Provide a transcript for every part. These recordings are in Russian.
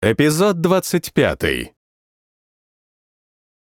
Эпизод 25.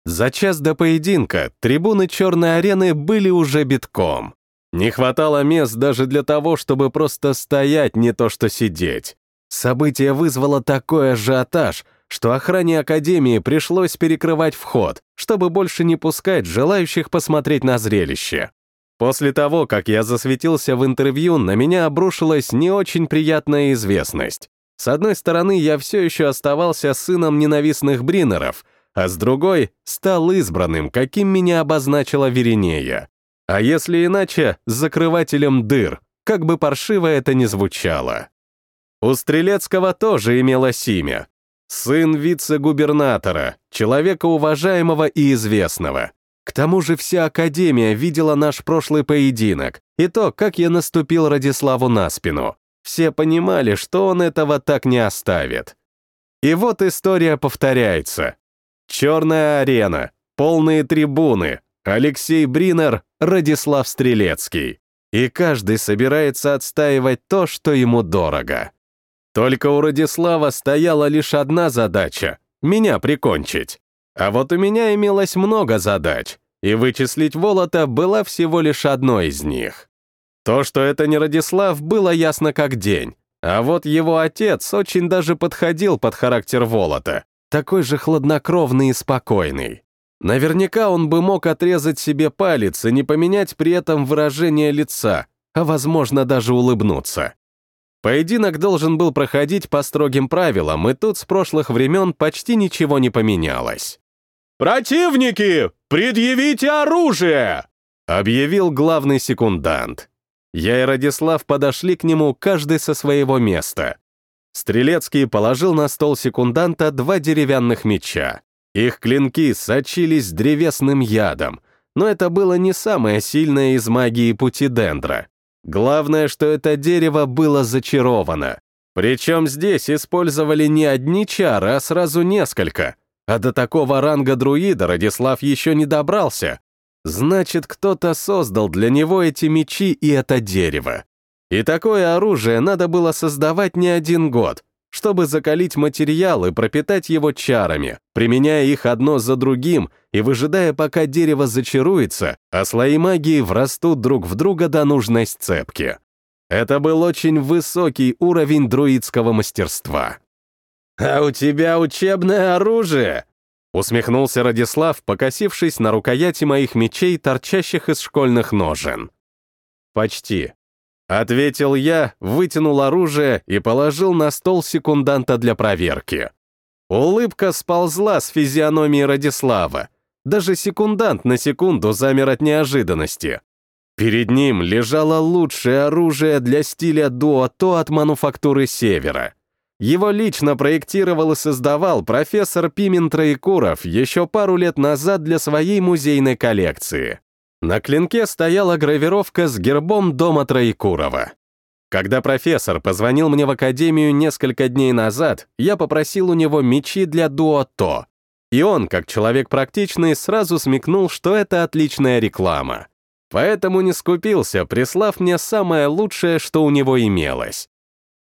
За час до поединка трибуны черной арены были уже битком. Не хватало мест даже для того, чтобы просто стоять, не то что сидеть. Событие вызвало такой ажиотаж, что охране Академии пришлось перекрывать вход, чтобы больше не пускать желающих посмотреть на зрелище. После того, как я засветился в интервью, на меня обрушилась не очень приятная известность. С одной стороны, я все еще оставался сыном ненавистных Бринеров, а с другой — стал избранным, каким меня обозначила Веринея. А если иначе, закрывателем дыр, как бы паршиво это ни звучало. У Стрелецкого тоже имелось имя. Сын вице-губернатора, человека уважаемого и известного. К тому же вся Академия видела наш прошлый поединок и то, как я наступил Радиславу на спину. Все понимали, что он этого так не оставит. И вот история повторяется. Черная арена, полные трибуны, Алексей Бринер, Радислав Стрелецкий. И каждый собирается отстаивать то, что ему дорого. Только у Радислава стояла лишь одна задача — меня прикончить. А вот у меня имелось много задач, и вычислить Волота была всего лишь одной из них. То, что это не Радислав, было ясно как день. А вот его отец очень даже подходил под характер Волота, такой же хладнокровный и спокойный. Наверняка он бы мог отрезать себе палец и не поменять при этом выражение лица, а, возможно, даже улыбнуться. Поединок должен был проходить по строгим правилам, и тут с прошлых времен почти ничего не поменялось. «Противники, предъявите оружие!» — объявил главный секундант. Я и Радислав подошли к нему, каждый со своего места. Стрелецкий положил на стол секунданта два деревянных меча. Их клинки сочились древесным ядом, но это было не самое сильное из магии пути дендра. Главное, что это дерево было зачаровано. Причем здесь использовали не одни чары, а сразу несколько. А до такого ранга друида Радислав еще не добрался, Значит, кто-то создал для него эти мечи и это дерево. И такое оружие надо было создавать не один год, чтобы закалить материал и пропитать его чарами, применяя их одно за другим и выжидая, пока дерево зачаруется, а слои магии врастут друг в друга до нужной сцепки. Это был очень высокий уровень друидского мастерства. «А у тебя учебное оружие!» Усмехнулся Радислав, покосившись на рукояти моих мечей, торчащих из школьных ножен. «Почти». Ответил я, вытянул оружие и положил на стол секунданта для проверки. Улыбка сползла с физиономии Радислава. Даже секундант на секунду замер от неожиданности. Перед ним лежало лучшее оружие для стиля дуо-то от мануфактуры Севера — его лично проектировал и создавал профессор Пимен Троекуров еще пару лет назад для своей музейной коллекции. На клинке стояла гравировка с гербом дома Троекурова. Когда профессор позвонил мне в академию несколько дней назад, я попросил у него мечи для дуо-то. И он, как человек практичный, сразу смекнул, что это отличная реклама. Поэтому не скупился, прислав мне самое лучшее, что у него имелось.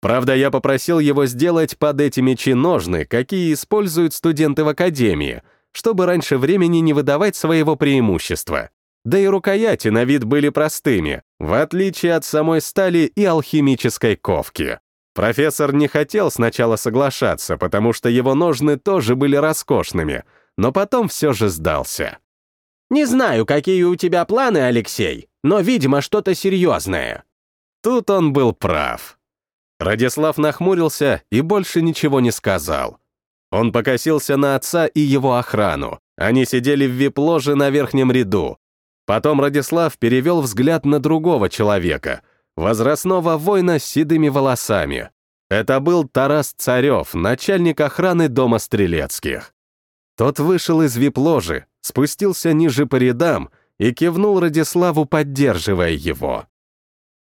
Правда, я попросил его сделать под эти мечи ножны, какие используют студенты в академии, чтобы раньше времени не выдавать своего преимущества. Да и рукояти на вид были простыми, в отличие от самой стали и алхимической ковки. Профессор не хотел сначала соглашаться, потому что его ножны тоже были роскошными, но потом все же сдался. «Не знаю, какие у тебя планы, Алексей, но, видимо, что-то серьезное». Тут он был прав. Радислав нахмурился и больше ничего не сказал. Он покосился на отца и его охрану. Они сидели в вип-ложе на верхнем ряду. Потом Радислав перевел взгляд на другого человека, возрастного воина с седыми волосами. Это был Тарас Царев, начальник охраны дома Стрелецких. Тот вышел из вип-ложи, спустился ниже по рядам и кивнул Радиславу, поддерживая его.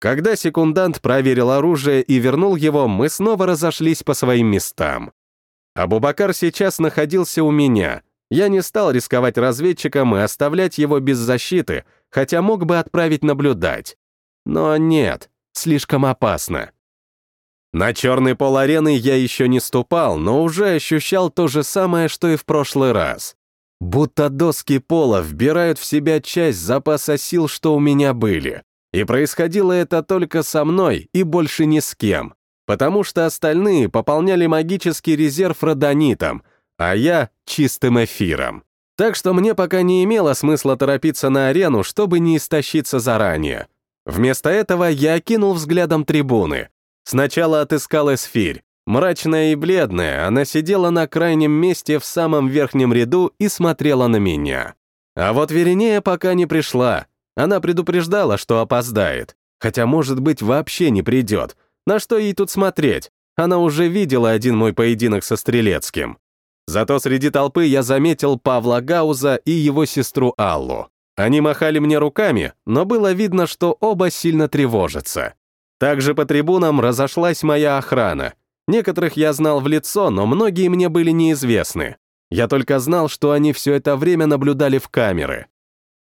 Когда секундант проверил оружие и вернул его, мы снова разошлись по своим местам. Абубакар сейчас находился у меня. Я не стал рисковать разведчиком и оставлять его без защиты, хотя мог бы отправить наблюдать. Но нет, слишком опасно. На черный пол арены я еще не ступал, но уже ощущал то же самое, что и в прошлый раз. Будто доски пола вбирают в себя часть запаса сил, что у меня были. И происходило это только со мной и больше ни с кем, потому что остальные пополняли магический резерв родонитом, а я — чистым эфиром. Так что мне пока не имело смысла торопиться на арену, чтобы не истощиться заранее. Вместо этого я окинул взглядом трибуны. Сначала отыскал эсфирь. Мрачная и бледная, она сидела на крайнем месте в самом верхнем ряду и смотрела на меня. А вот Веринея пока не пришла. Она предупреждала, что опоздает. Хотя, может быть, вообще не придет. На что ей тут смотреть? Она уже видела один мой поединок со Стрелецким. Зато среди толпы я заметил Павла Гауза и его сестру Аллу. Они махали мне руками, но было видно, что оба сильно тревожатся. Также по трибунам разошлась моя охрана. Некоторых я знал в лицо, но многие мне были неизвестны. Я только знал, что они все это время наблюдали в камеры.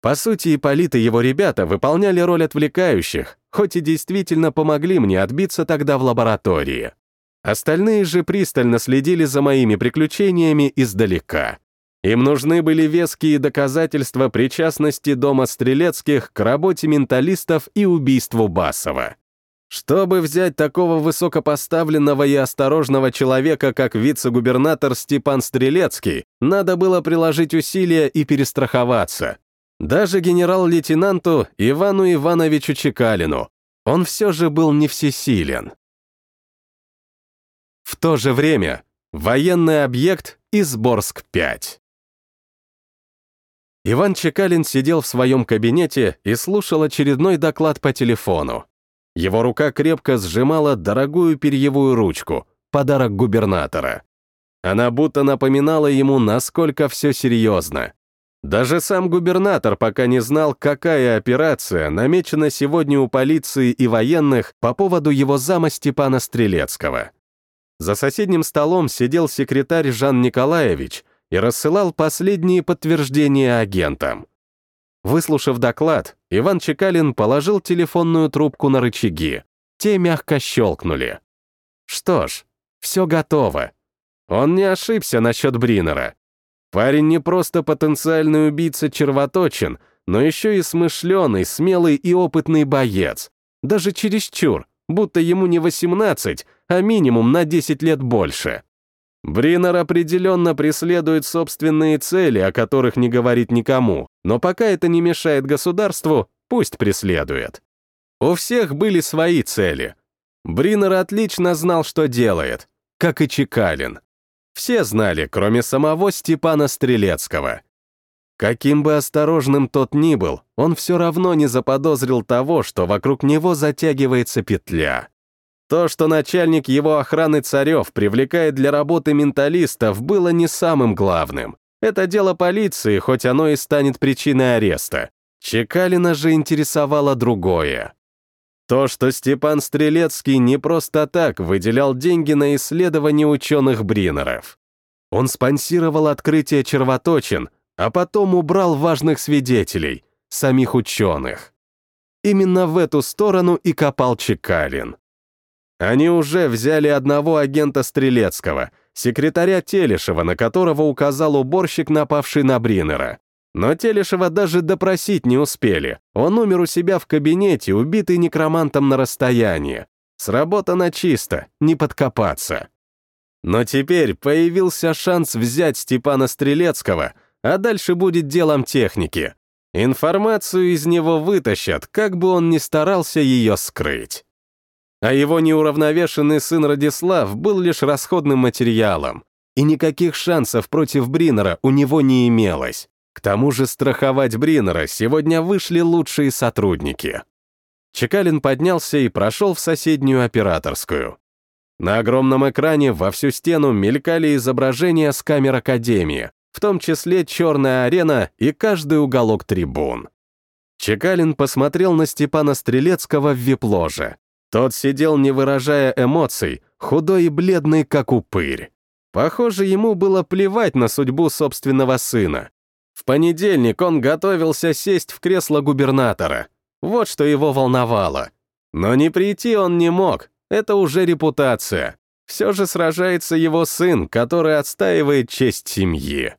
По сути, Ипполит и его ребята выполняли роль отвлекающих, хоть и действительно помогли мне отбиться тогда в лаборатории. Остальные же пристально следили за моими приключениями издалека. Им нужны были веские доказательства причастности дома Стрелецких к работе менталистов и убийству Басова. Чтобы взять такого высокопоставленного и осторожного человека, как вице-губернатор Степан Стрелецкий, надо было приложить усилия и перестраховаться. Даже генерал-лейтенанту Ивану Ивановичу Чекалину. Он все же был не всесилен. В то же время военный объект Изборск-5. Иван Чекалин сидел в своем кабинете и слушал очередной доклад по телефону. Его рука крепко сжимала дорогую перьевую ручку, подарок губернатора. Она будто напоминала ему, насколько все серьезно. Даже сам губернатор пока не знал, какая операция намечена сегодня у полиции и военных по поводу его зама Степана Стрелецкого. За соседним столом сидел секретарь Жан Николаевич и рассылал последние подтверждения агентам. Выслушав доклад, Иван Чекалин положил телефонную трубку на рычаги. Те мягко щелкнули. Что ж, все готово. Он не ошибся насчет Бринера. Парень не просто потенциальный убийца-червоточин, но еще и смышленый, смелый и опытный боец. Даже чересчур, будто ему не 18, а минимум на 10 лет больше. Бринер определенно преследует собственные цели, о которых не говорит никому, но пока это не мешает государству, пусть преследует. У всех были свои цели. Бринер отлично знал, что делает, как и Чекалин. Все знали, кроме самого Степана Стрелецкого. Каким бы осторожным тот ни был, он все равно не заподозрил того, что вокруг него затягивается петля. То, что начальник его охраны Царев привлекает для работы менталистов, было не самым главным. Это дело полиции, хоть оно и станет причиной ареста. Чекалина же интересовало другое. То, что Степан Стрелецкий не просто так выделял деньги на исследования ученых Бринеров. Он спонсировал открытие червоточин, а потом убрал важных свидетелей, самих ученых. Именно в эту сторону и копал Чекалин. Они уже взяли одного агента Стрелецкого, секретаря Телешева, на которого указал уборщик, напавший на Бринера. Но Телешева даже допросить не успели. Он умер у себя в кабинете, убитый некромантом на расстоянии. Сработано чисто, не подкопаться. Но теперь появился шанс взять Степана Стрелецкого, а дальше будет делом техники. Информацию из него вытащат, как бы он ни старался ее скрыть. А его неуравновешенный сын Радислав был лишь расходным материалом, и никаких шансов против Бринера у него не имелось. К тому же страховать Бринера сегодня вышли лучшие сотрудники. Чекалин поднялся и прошел в соседнюю операторскую. На огромном экране во всю стену мелькали изображения с камер Академии, в том числе черная арена и каждый уголок трибун. Чекалин посмотрел на Степана Стрелецкого в вип-ложе. Тот сидел, не выражая эмоций, худой и бледный, как упырь. Похоже, ему было плевать на судьбу собственного сына. В понедельник он готовился сесть в кресло губернатора. Вот что его волновало. Но не прийти он не мог, Это уже репутация. Все же сражается его сын, который отстаивает честь семьи.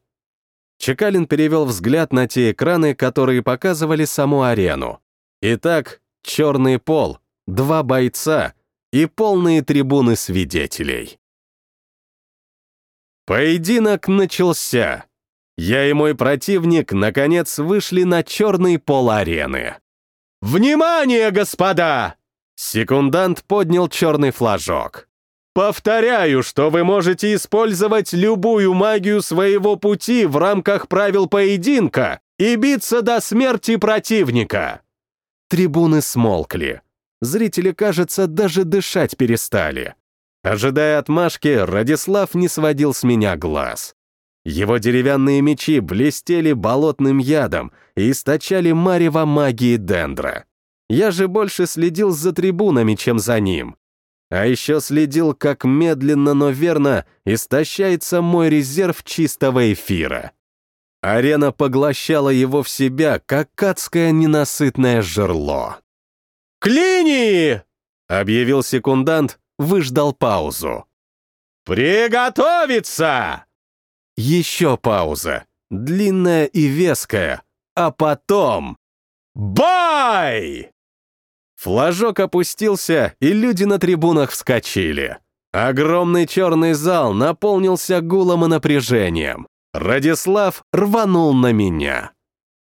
Чекалин перевел взгляд на те экраны, которые показывали саму арену. Итак, черный пол, два бойца и полные трибуны свидетелей. Поединок начался. Я и мой противник, наконец, вышли на черный пол арены. «Внимание, господа!» Секундант поднял черный флажок. «Повторяю, что вы можете использовать любую магию своего пути в рамках правил поединка и биться до смерти противника!» Трибуны смолкли. Зрители, кажется, даже дышать перестали. Ожидая отмашки, Радислав не сводил с меня глаз. Его деревянные мечи блестели болотным ядом и источали марево магии дендра. Я же больше следил за трибунами, чем за ним. А еще следил, как медленно, но верно истощается мой резерв чистого эфира. Арена поглощала его в себя, как адское ненасытное жерло. «Клини!» — объявил секундант, выждал паузу. «Приготовиться!» Еще пауза, длинная и веская, а потом... Бай! Флажок опустился, и люди на трибунах вскочили. Огромный черный зал наполнился гулом и напряжением. Радислав рванул на меня.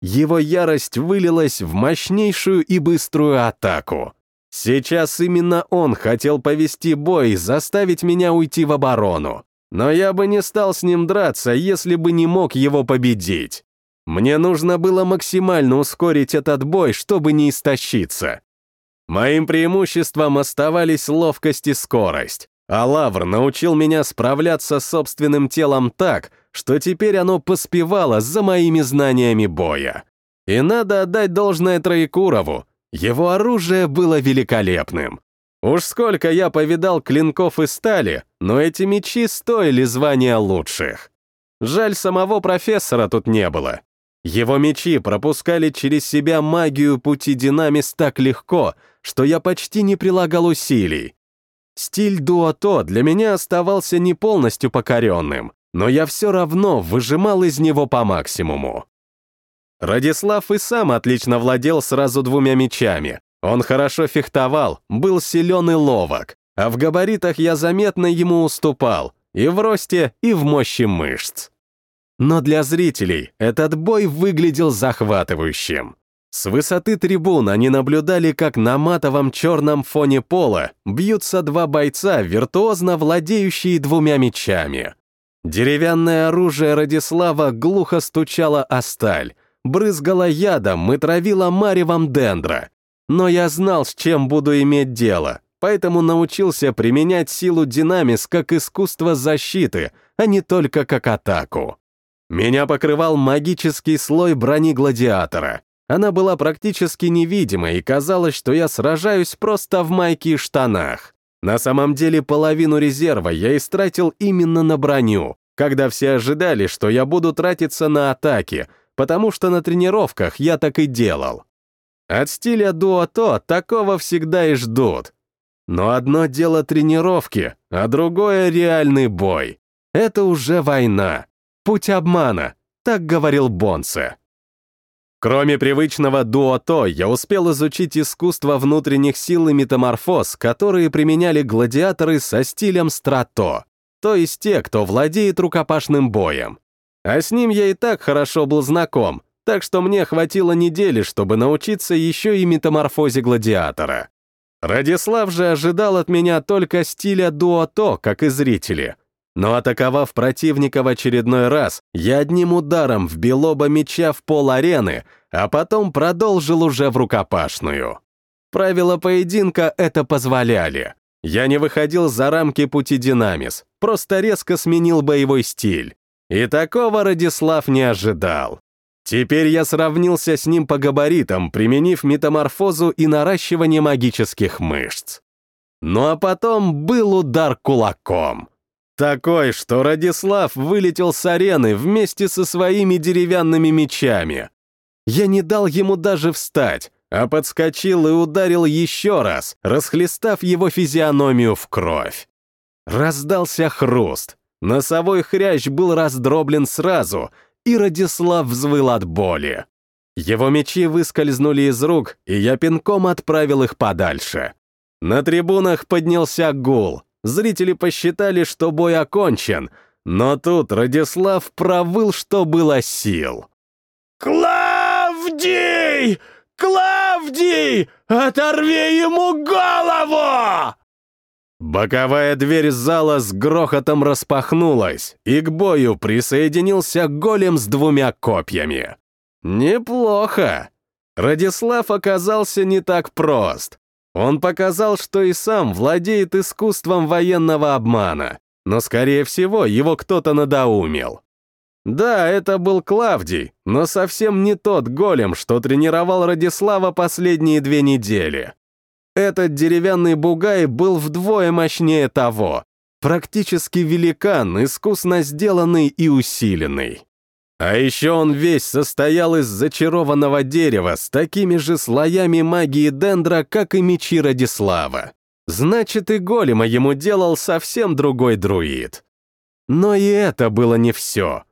Его ярость вылилась в мощнейшую и быструю атаку. Сейчас именно он хотел повести бой, заставить меня уйти в оборону. Но я бы не стал с ним драться, если бы не мог его победить. Мне нужно было максимально ускорить этот бой, чтобы не истощиться. Моим преимуществом оставались ловкость и скорость, а Лавр научил меня справляться с собственным телом так, что теперь оно поспевало за моими знаниями боя. И надо отдать должное Троекурову, его оружие было великолепным. Уж сколько я повидал клинков и стали, но эти мечи стоили звания лучших. Жаль, самого профессора тут не было. Его мечи пропускали через себя магию пути Динамис так легко, что я почти не прилагал усилий. Стиль дуото для меня оставался не полностью покоренным, но я все равно выжимал из него по максимуму. Радислав и сам отлично владел сразу двумя мечами. Он хорошо фехтовал, был силен и ловок, а в габаритах я заметно ему уступал, и в росте, и в мощи мышц. Но для зрителей этот бой выглядел захватывающим. С высоты трибун они наблюдали, как на матовом черном фоне пола бьются два бойца, виртуозно владеющие двумя мечами. Деревянное оружие Радислава глухо стучало о сталь, брызгала ядом и травила маревом дендра. Но я знал, с чем буду иметь дело, поэтому научился применять силу динамис как искусство защиты, а не только как атаку. Меня покрывал магический слой брони гладиатора. Она была практически невидимой, и казалось, что я сражаюсь просто в майке и штанах. На самом деле половину резерва я истратил именно на броню, когда все ожидали, что я буду тратиться на атаки, потому что на тренировках я так и делал. От стиля дуото такого всегда и ждут. Но одно дело тренировки, а другое — реальный бой. Это уже война. Путь обмана, так говорил Бонсе. Кроме привычного дуото, я успел изучить искусство внутренних сил и метаморфоз, которые применяли гладиаторы со стилем страто, то есть те, кто владеет рукопашным боем. А с ним я и так хорошо был знаком, так что мне хватило недели, чтобы научиться еще и метаморфозе гладиатора. Радислав же ожидал от меня только стиля дуото, как и зрители. Но атаковав противника в очередной раз, я одним ударом вбил оба меча в пол арены, а потом продолжил уже в рукопашную. Правила поединка это позволяли. Я не выходил за рамки пути Динамис, просто резко сменил боевой стиль. И такого Радислав не ожидал. Теперь я сравнился с ним по габаритам, применив метаморфозу и наращивание магических мышц. Ну а потом был удар кулаком. Такой, что Радислав вылетел с арены вместе со своими деревянными мечами. Я не дал ему даже встать, а подскочил и ударил еще раз, расхлестав его физиономию в кровь. Раздался хруст. Носовой хрящ был раздроблен сразу, и Радислав взвыл от боли. Его мечи выскользнули из рук, и я пинком отправил их подальше. На трибунах поднялся гул. Зрители посчитали, что бой окончен, но тут Радислав провыл, что было сил. «Клавдий! Клавдий! Оторви ему голову!» Боковая дверь зала с грохотом распахнулась, и к бою присоединился голем с двумя копьями. Неплохо. Радислав оказался не так прост. Он показал, что и сам владеет искусством военного обмана, но, скорее всего, его кто-то надоумил. Да, это был Клавдий, но совсем не тот голем, что тренировал Радислава последние две недели. Этот деревянный бугай был вдвое мощнее того. Практически великан, искусно сделанный и усиленный. А еще он весь состоял из зачарованного дерева с такими же слоями магии дендра, как и мечи Радислава. Значит, и голема ему делал совсем другой друид. Но и это было не все.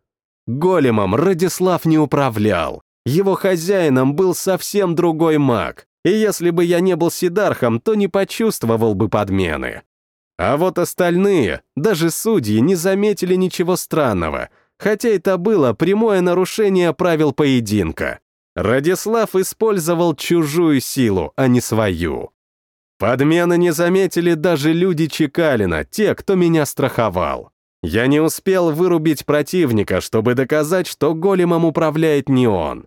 Големом Радислав не управлял. Его хозяином был совсем другой маг, и если бы я не был Сидархом, то не почувствовал бы подмены. А вот остальные, даже судьи, не заметили ничего странного, хотя это было прямое нарушение правил поединка. Радислав использовал чужую силу, а не свою. Подмены не заметили даже люди Чекалина, те, кто меня страховал. Я не успел вырубить противника, чтобы доказать, что големом управляет не он.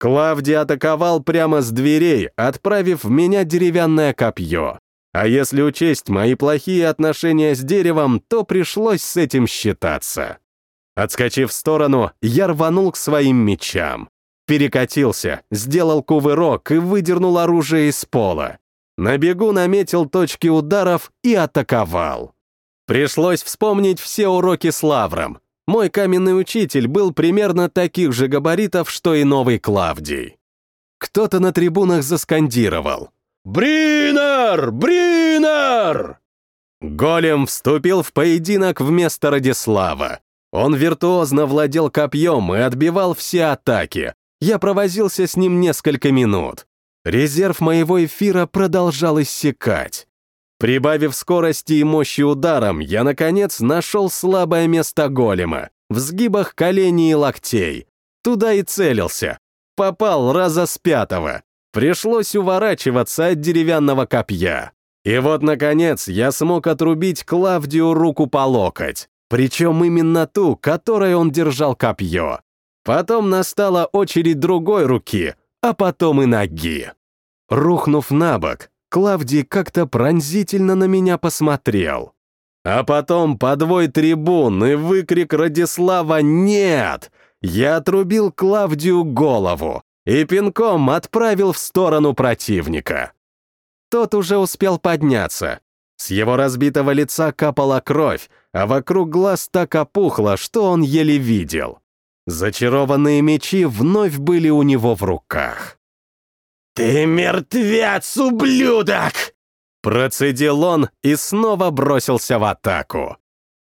Клавдий атаковал прямо с дверей, отправив в меня деревянное копье. А если учесть мои плохие отношения с деревом, то пришлось с этим считаться. Отскочив в сторону, я рванул к своим мечам. Перекатился, сделал кувырок и выдернул оружие из пола. На бегу наметил точки ударов и атаковал. Пришлось вспомнить все уроки с Лавром, мой каменный учитель был примерно таких же габаритов, что и новый Клавдий. Кто-то на трибунах заскандировал. «Бринер! Бринер!» Голем вступил в поединок вместо Радислава. Он виртуозно владел копьем и отбивал все атаки. Я провозился с ним несколько минут. Резерв моего эфира продолжал иссякать. Прибавив скорости и мощи ударом, я, наконец, нашел слабое место голема, в сгибах коленей и локтей. Туда и целился. Попал раза с пятого. Пришлось уворачиваться от деревянного копья. И вот, наконец, я смог отрубить Клавдию руку по локоть. Причем именно ту, которой он держал копье. Потом настала очередь другой руки, а потом и ноги. Рухнув на бок, Клавдий как-то пронзительно на меня посмотрел. А потом подвой трибун и выкрик Радислава «Нет!» Я отрубил Клавдию голову и пинком отправил в сторону противника. Тот уже успел подняться. С его разбитого лица капала кровь, а вокруг глаз так опухло, что он еле видел. Зачарованные мечи вновь были у него в руках. «Ты мертвец, ублюдок!» Процедил он и снова бросился в атаку.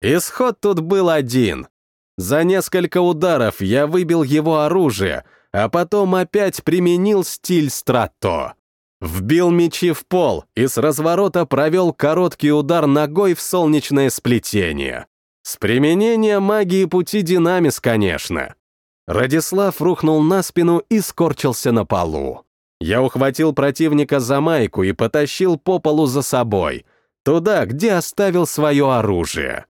Исход тут был один. За несколько ударов я выбил его оружие, а потом опять применил стиль страто. Вбил мечи в пол и с разворота провел короткий удар ногой в солнечное сплетение. С применением магии пути динамис, конечно. Радислав рухнул на спину и скорчился на полу. Я ухватил противника за майку и потащил по полу за собой, туда, где оставил свое оружие.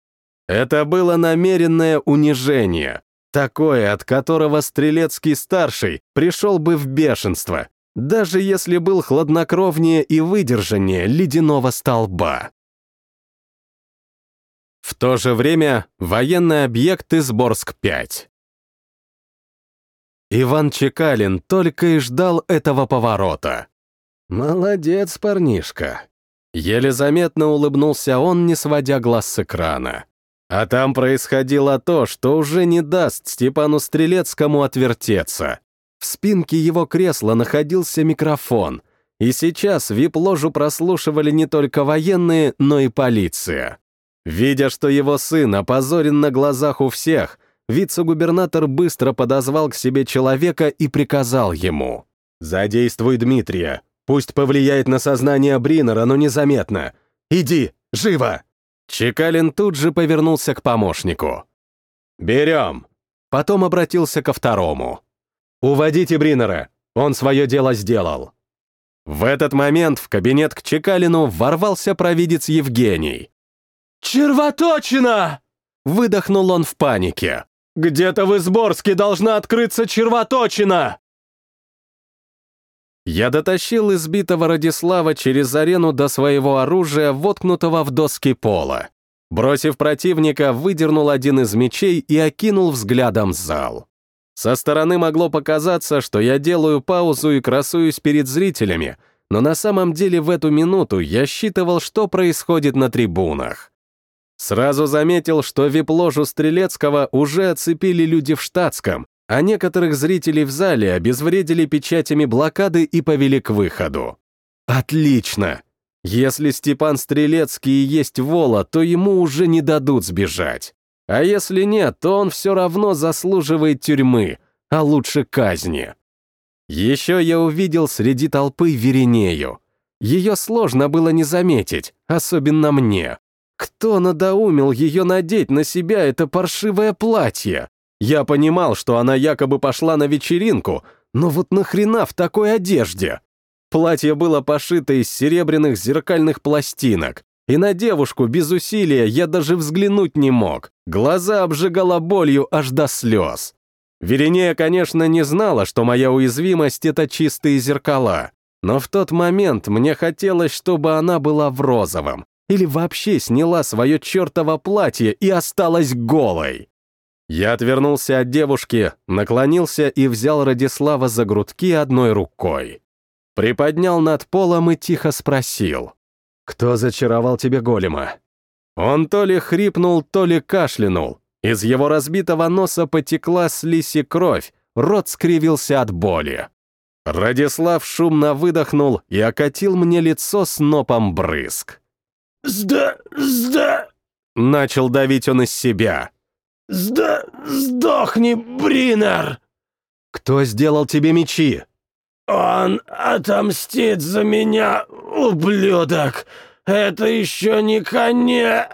Это было намеренное унижение, такое, от которого Стрелецкий-старший пришел бы в бешенство, даже если был хладнокровнее и выдержаннее ледяного столба. В то же время военный объект Изборск-5. Иван Чекалин только и ждал этого поворота. «Молодец, парнишка!» Еле заметно улыбнулся он, не сводя глаз с экрана. А там происходило то, что уже не даст Степану Стрелецкому отвертеться. В спинке его кресла находился микрофон, и сейчас вип-ложу прослушивали не только военные, но и полиция. Видя, что его сын опозорен на глазах у всех, вице-губернатор быстро подозвал к себе человека и приказал ему. «Задействуй Дмитрия. Пусть повлияет на сознание Бринера, но незаметно. Иди, живо!» Чекалин тут же повернулся к помощнику. «Берем!» Потом обратился ко второму. «Уводите Бринера, он свое дело сделал». В этот момент в кабинет к Чекалину ворвался провидец Евгений. «Червоточина!» Выдохнул он в панике. «Где-то в Изборске должна открыться червоточина!» Я дотащил избитого Радислава через арену до своего оружия, воткнутого в доски пола. Бросив противника, выдернул один из мечей и окинул взглядом зал. Со стороны могло показаться, что я делаю паузу и красуюсь перед зрителями, но на самом деле в эту минуту я считывал, что происходит на трибунах. Сразу заметил, что вип-ложу Стрелецкого уже оцепили люди в штатском, а некоторых зрителей в зале обезвредили печатями блокады и повели к выходу. Отлично! Если Степан Стрелецкий и есть Вола, то ему уже не дадут сбежать. А если нет, то он все равно заслуживает тюрьмы, а лучше казни. Еще я увидел среди толпы Веринею. Ее сложно было не заметить, особенно мне. Кто надоумил ее надеть на себя это паршивое платье? Я понимал, что она якобы пошла на вечеринку, но вот нахрена в такой одежде? Платье было пошито из серебряных зеркальных пластинок, и на девушку без усилия я даже взглянуть не мог. Глаза обжигала болью аж до слез. Веринея, конечно, не знала, что моя уязвимость — это чистые зеркала, но в тот момент мне хотелось, чтобы она была в розовом, или вообще сняла свое чертово платье и осталась голой. Я отвернулся от девушки, наклонился и взял Радислава за грудки одной рукой. Приподнял над полом и тихо спросил. «Кто зачаровал тебе голема?» Он то ли хрипнул, то ли кашлянул. Из его разбитого носа потекла слизь и кровь, рот скривился от боли. Радислав шумно выдохнул и окатил мне лицо снопом брызг. «Сда... сда...» Начал давить он из себя. «Сда... сдохни, Бринер!» «Кто сделал тебе мечи?» «Он отомстит за меня, ублюдок! Это еще не конец!»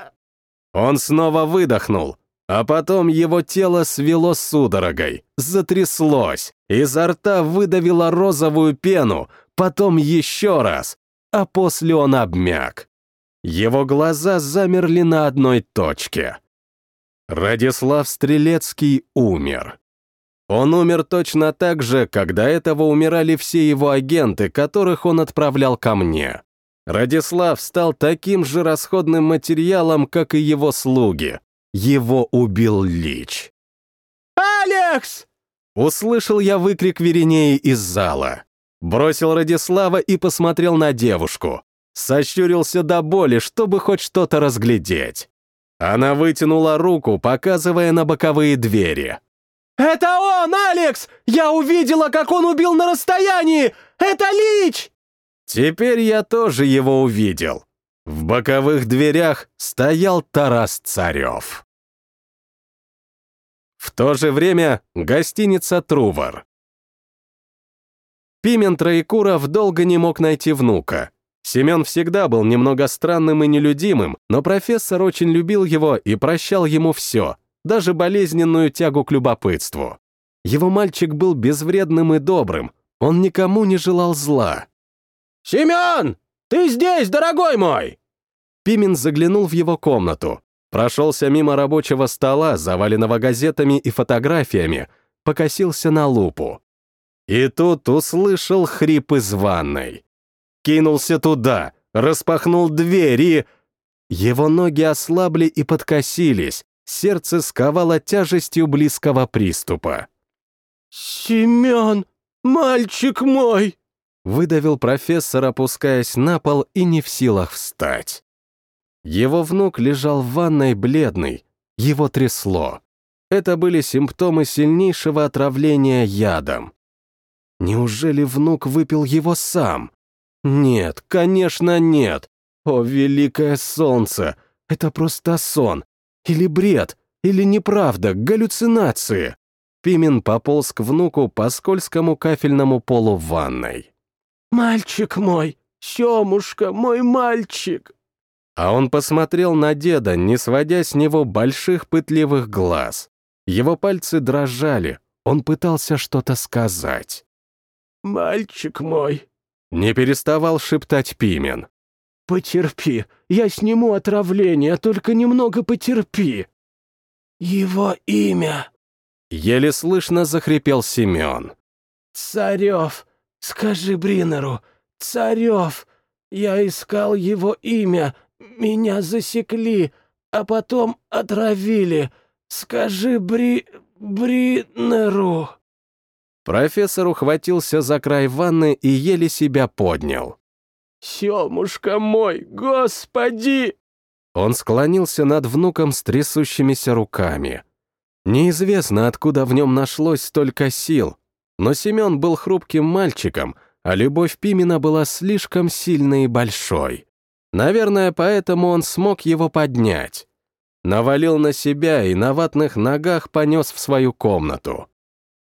Он снова выдохнул, а потом его тело свело судорогой, затряслось, изо рта выдавило розовую пену, потом еще раз, а после он обмяк. Его глаза замерли на одной точке. Радислав Стрелецкий умер. Он умер точно так же, до этого умирали все его агенты, которых он отправлял ко мне. Радислав стал таким же расходным материалом, как и его слуги. Его убил Лич. «Алекс!» Услышал я выкрик Веринеи из зала. Бросил Радислава и посмотрел на девушку. Сощурился до боли, чтобы хоть что-то разглядеть. Она вытянула руку, показывая на боковые двери. «Это он, Алекс! Я увидела, как он убил на расстоянии! Это Лич!» Теперь я тоже его увидел. В боковых дверях стоял Тарас Царев. В то же время гостиница «Трувор». Пимен Троекуров долго не мог найти внука. Семен всегда был немного странным и нелюдимым, но профессор очень любил его и прощал ему все, даже болезненную тягу к любопытству. Его мальчик был безвредным и добрым, он никому не желал зла. «Семен, ты здесь, дорогой мой!» Пимен заглянул в его комнату, прошелся мимо рабочего стола, заваленного газетами и фотографиями, покосился на лупу. И тут услышал хрип из ванной. Кинулся туда, распахнул дверь и... Его ноги ослабли и подкосились, сердце сковало тяжестью близкого приступа. «Семен, мальчик мой!» выдавил профессор, опускаясь на пол и не в силах встать. Его внук лежал в ванной бледный, его трясло. Это были симптомы сильнейшего отравления ядом. Неужели внук выпил его сам? Нет, конечно, нет. О, великое солнце! Это просто сон. Или бред, или неправда, галлюцинации. Пимен пополз к внуку по скользкому кафельному полу в ванной. «Мальчик мой! Семушка, мой мальчик!» А он посмотрел на деда, не сводя с него больших пытливых глаз. Его пальцы дрожали, он пытался что-то сказать. «Мальчик мой!» Не переставал шептать Пимен. «Потерпи, я сниму отравление, только немного потерпи!» «Его имя!» Еле слышно захрипел Семен. «Царев! Скажи Бринеру! Царев! Я искал его имя, меня засекли, а потом отравили. Скажи Бри... Бринеру». Профессор ухватился за край ванны и еле себя поднял. «Семушка мой, господи!» Он склонился над внуком с трясущимися руками. Неизвестно, откуда в нем нашлось столько сил, но Семен был хрупким мальчиком, а любовь Пимена была слишком сильной и большой. Наверное, поэтому он смог его поднять. Навалил на себя и на ватных ногах понес в свою комнату.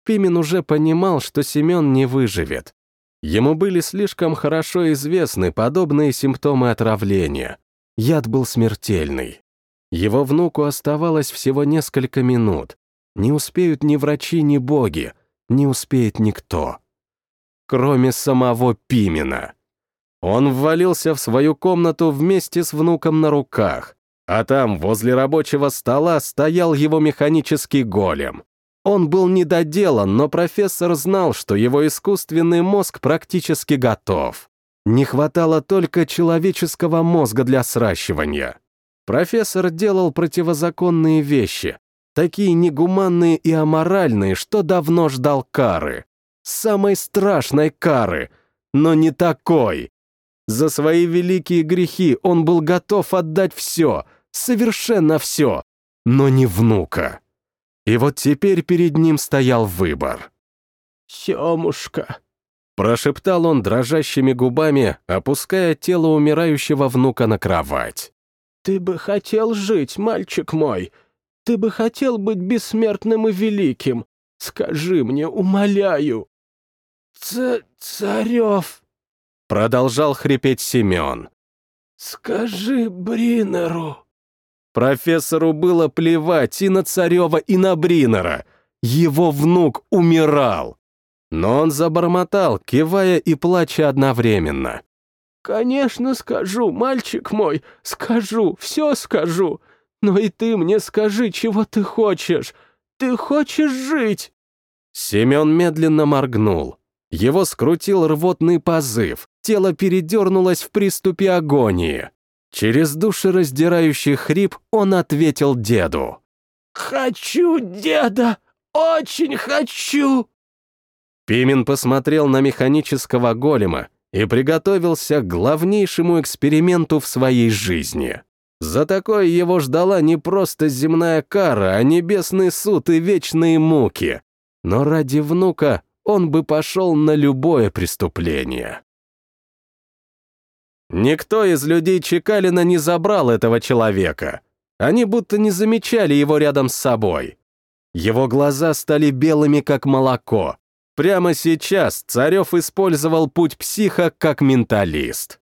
Пимен уже понимал, что Семен не выживет. Ему были слишком хорошо известны подобные симптомы отравления. Яд был смертельный. Его внуку оставалось всего несколько минут. Не успеют ни врачи, ни боги, не успеет никто. Кроме самого Пимена. Он ввалился в свою комнату вместе с внуком на руках, а там, возле рабочего стола, стоял его механический голем. Он был недоделан, но профессор знал, что его искусственный мозг практически готов. Не хватало только человеческого мозга для сращивания. Профессор делал противозаконные вещи, такие негуманные и аморальные, что давно ждал кары. Самой страшной кары, но не такой. За свои великие грехи он был готов отдать все, совершенно все, но не внука. И вот теперь перед ним стоял выбор. «Семушка», — прошептал он дрожащими губами, опуская тело умирающего внука на кровать. «Ты бы хотел жить, мальчик мой. Ты бы хотел быть бессмертным и великим. Скажи мне, умоляю». «Ц... Царев», Продолжал хрипеть Семен. «Скажи Бринеру». Профессору было плевать и на Царева, и на Бринера. Его внук умирал. Но он забормотал, кивая и плача одновременно. «Конечно скажу, мальчик мой, скажу, все скажу. Но и ты мне скажи, чего ты хочешь. Ты хочешь жить?» Семен медленно моргнул. Его скрутил рвотный позыв, тело передернулось в приступе агонии. Через душераздирающий хрип он ответил деду. «Хочу, деда! Очень хочу!» Пимен посмотрел на механического голема и приготовился к главнейшему эксперименту в своей жизни. За такое его ждала не просто земная кара, а небесный суд и вечные муки. Но ради внука он бы пошел на любое преступление. Никто из людей Чекалина не забрал этого человека. Они будто не замечали его рядом с собой. Его глаза стали белыми, как молоко. Прямо сейчас Царев использовал путь психа как менталист.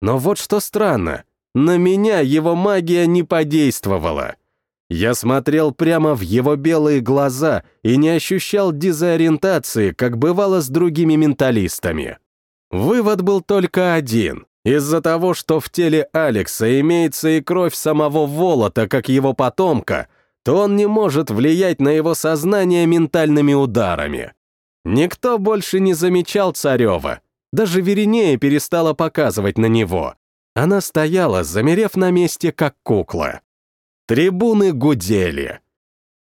Но вот что странно, на меня его магия не подействовала. Я смотрел прямо в его белые глаза и не ощущал дезориентации, как бывало с другими менталистами. Вывод был только один. Из-за того, что в теле Алекса имеется и кровь самого Волота, как его потомка, то он не может влиять на его сознание ментальными ударами. Никто больше не замечал Царева. Даже Веринея перестала показывать на него. Она стояла, замерев на месте, как кукла. Трибуны гудели.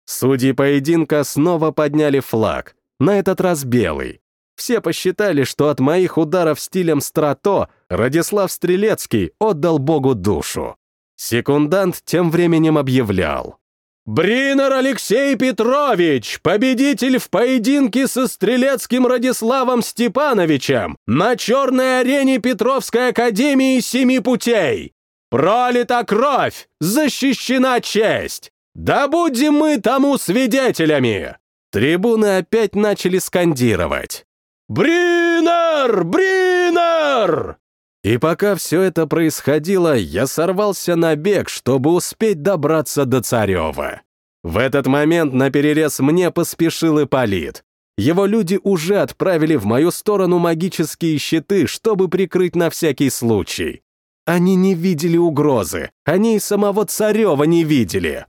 Судьи поединка снова подняли флаг, на этот раз белый. Все посчитали, что от моих ударов стилем страто Радислав Стрелецкий отдал Богу душу. Секундант тем временем объявлял. Бринер Алексей Петрович, победитель в поединке со Стрелецким Радиславом Степановичем на черной арене Петровской Академии Семи Путей. Пролита кровь, защищена честь. Да будем мы тому свидетелями!» Трибуны опять начали скандировать. «Бринер! Бринер!» И пока все это происходило, я сорвался на бег, чтобы успеть добраться до Царева. В этот момент на перерез мне поспешил Ипполит. Его люди уже отправили в мою сторону магические щиты, чтобы прикрыть на всякий случай. Они не видели угрозы, они и самого Царева не видели.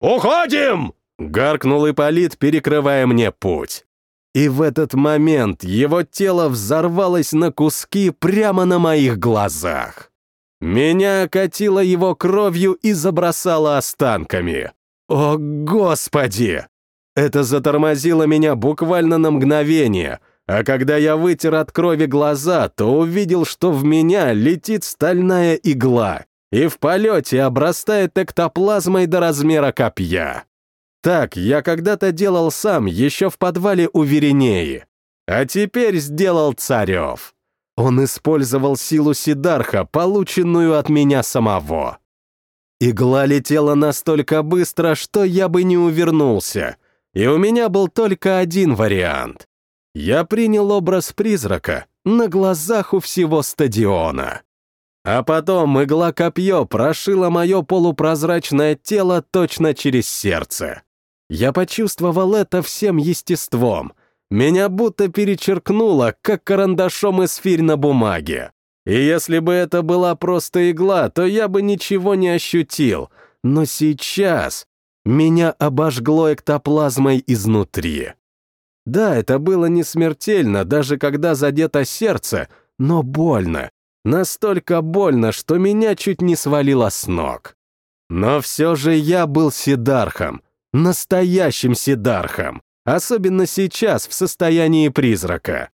«Уходим!» — гаркнул Ипполит, перекрывая мне путь. И в этот момент его тело взорвалось на куски прямо на моих глазах. Меня окатило его кровью и забросало останками. О, Господи! Это затормозило меня буквально на мгновение, а когда я вытер от крови глаза, то увидел, что в меня летит стальная игла и в полете обрастает эктоплазмой до размера копья. Так я когда-то делал сам, еще в подвале у Веринеи. А теперь сделал Царев. Он использовал силу Сидарха, полученную от меня самого. Игла летела настолько быстро, что я бы не увернулся. И у меня был только один вариант. Я принял образ призрака на глазах у всего стадиона. А потом игла-копье прошила мое полупрозрачное тело точно через сердце. Я почувствовал это всем естеством. Меня будто перечеркнуло, как карандашом эсфирь на бумаге. И если бы это была просто игла, то я бы ничего не ощутил. Но сейчас меня обожгло эктоплазмой изнутри. Да, это было не смертельно, даже когда задето сердце, но больно. Настолько больно, что меня чуть не свалило с ног. Но все же я был Сидархом, настоящим Сидархом, особенно сейчас в состоянии призрака.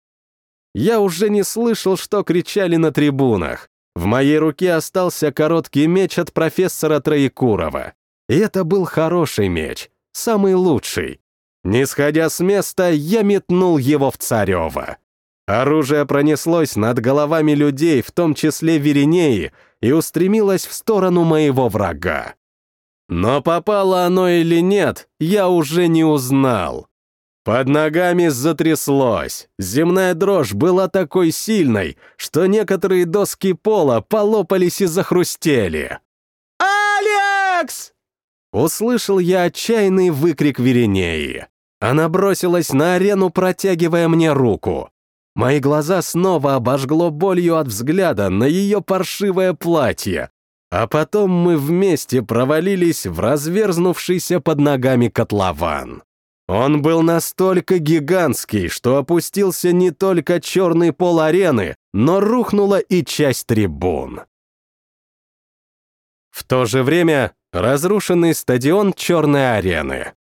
Я уже не слышал, что кричали на трибунах. В моей руке остался короткий меч от профессора Троекурова. И это был хороший меч, самый лучший. Не сходя с места, я метнул его в Царева. Оружие пронеслось над головами людей, в том числе Веринеи, и устремилось в сторону моего врага. Но попало оно или нет, я уже не узнал. Под ногами затряслось. Земная дрожь была такой сильной, что некоторые доски пола полопались и захрустели. «Алекс!» Услышал я отчаянный выкрик Веринеи. Она бросилась на арену, протягивая мне руку. Мои глаза снова обожгло болью от взгляда на ее паршивое платье, а потом мы вместе провалились в разверзнувшийся под ногами котлован. Он был настолько гигантский, что опустился не только черный пол арены, но рухнула и часть трибун. В то же время разрушенный стадион черной арены.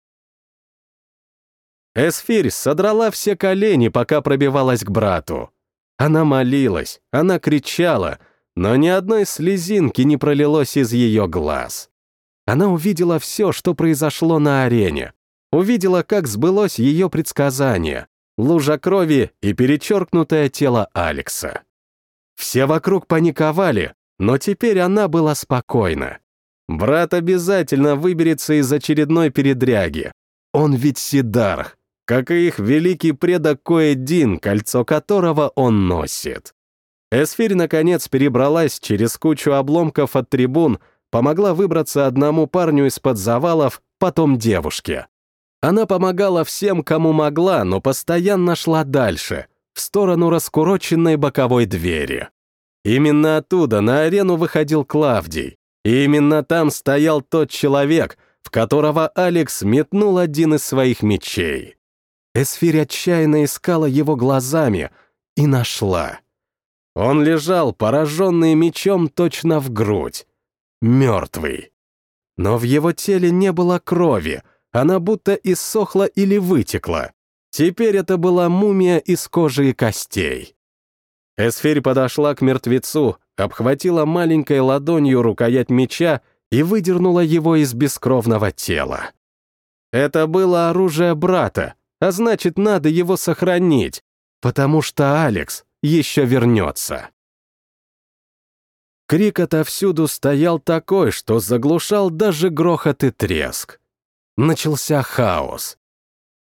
Эсфирь содрала все колени, пока пробивалась к брату. Она молилась, она кричала — но ни одной слезинки не пролилось из ее глаз. Она увидела все, что произошло на арене, увидела, как сбылось ее предсказание, лужа крови и перечеркнутое тело Алекса. Все вокруг паниковали, но теперь она была спокойна. Брат обязательно выберется из очередной передряги. Он ведь Сидарх, как и их великий предок Коэдин, кольцо которого он носит. Эсфирь, наконец, перебралась через кучу обломков от трибун, помогла выбраться одному парню из-под завалов, потом девушке. Она помогала всем, кому могла, но постоянно шла дальше, в сторону раскуроченной боковой двери. Именно оттуда на арену выходил Клавдий, и именно там стоял тот человек, в которого Алекс метнул один из своих мечей. Эсфирь отчаянно искала его глазами и нашла. Он лежал, пораженный мечом точно в грудь. Мертвый. Но в его теле не было крови, она будто иссохла или вытекла. Теперь это была мумия из кожи и костей. Эсфирь подошла к мертвецу, обхватила маленькой ладонью рукоять меча и выдернула его из бескровного тела. Это было оружие брата, а значит, надо его сохранить, потому что Алекс еще вернется. Крик отовсюду стоял такой, что заглушал даже грохот и треск. Начался хаос.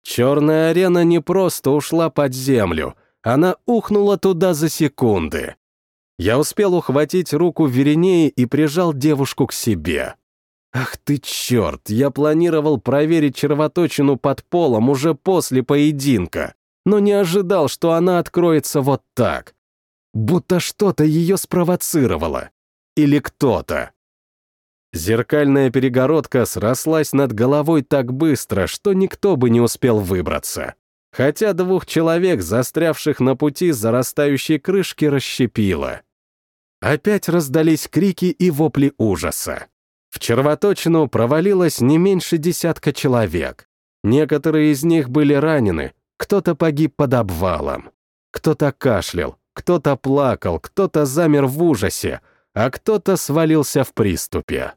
Черная арена не просто ушла под землю, она ухнула туда за секунды. Я успел ухватить руку Веринеи и прижал девушку к себе. Ах ты черт, я планировал проверить червоточину под полом уже после поединка, но не ожидал, что она откроется вот так. Будто что-то ее спровоцировало. Или кто-то. Зеркальная перегородка срослась над головой так быстро, что никто бы не успел выбраться. Хотя двух человек, застрявших на пути зарастающей крышки, расщепило. Опять раздались крики и вопли ужаса. В червоточину провалилось не меньше десятка человек. Некоторые из них были ранены, кто-то погиб под обвалом. Кто-то кашлял, кто-то плакал, кто-то замер в ужасе, а кто-то свалился в приступе.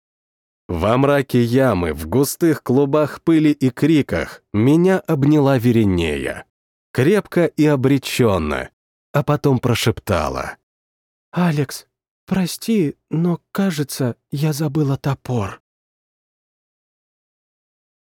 Во мраке ямы, в густых клубах пыли и криках меня обняла Веринея. Крепко и обреченно, а потом прошептала. «Алекс, прости, но, кажется, я забыла топор».